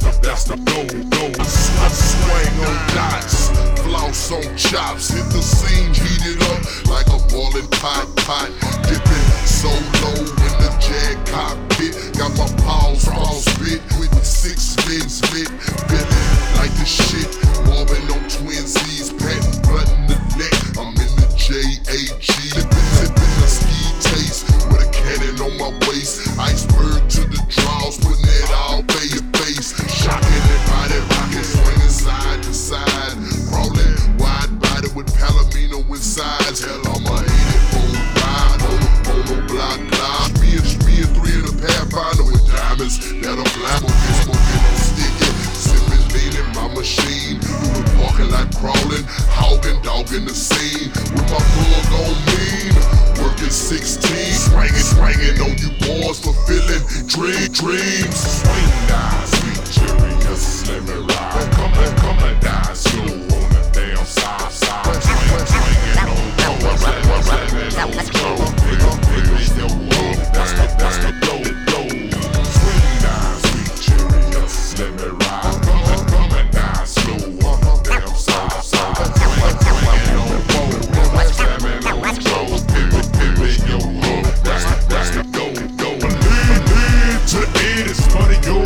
that's the, that's the go, go. I swing on dots, floss on chops, hit the scene, machine. Parking lot crawling. Hogging, dogging the scene. With my plug on mean. Working 16. Swinging, swinging on you boys. Fulfilling dream, dreams. Swing down, sweet curious. Let me ride. Coming, coming down slow on the damn side, side. Swing, swinging on doors. Slamming, slamming on doors. Pill, pill, yo, ho. That's the, that's the go, go. Swing down, sweet curious. Let me ride.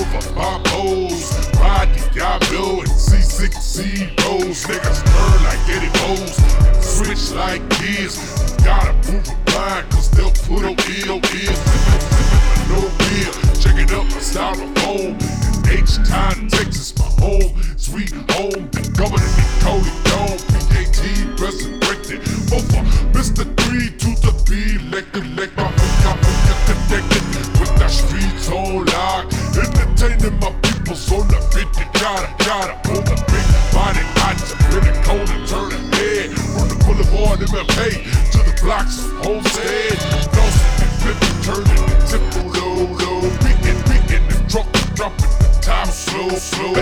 over my pose. Ride the Yabio and C6 zeros. Niggas burn like Eddie Bowes. Switch like kids. Gotta prove a blind, cause they'll put on EOBs. No fear, check it up, my styrofoam. H-Town, Texas, my home, sweet home. The governor, Cody Dome, PKT, resurrected. Over Mr. 3 2 connected. With the streets on lock. Entertaining my peoples on the 50. Gotta, gotta hold a big body. I just really cold and turn head. From the boulevard MFA to the blocks of Homestead. Dawson and flipping, turning the tempo low, low. Beating, beating, and dropping, dropping. The time slow, slow.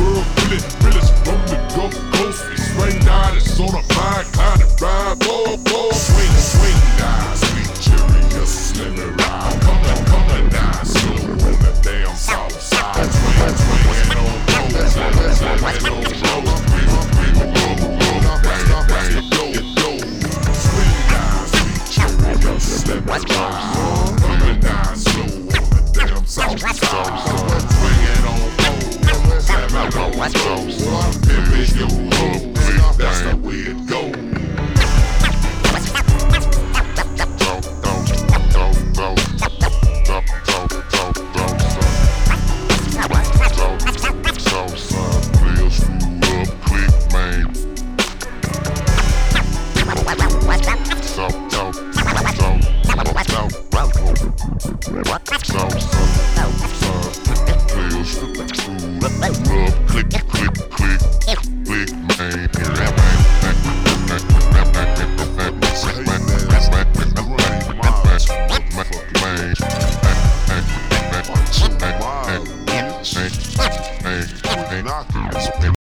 World really, really from the Gulf Coast. Swing down, it's on a fine kind of ride. Whoa, whoa. Swing, swing down, side. Swinging on roads. Slamming on roads. Pimpin' your hook. That's the way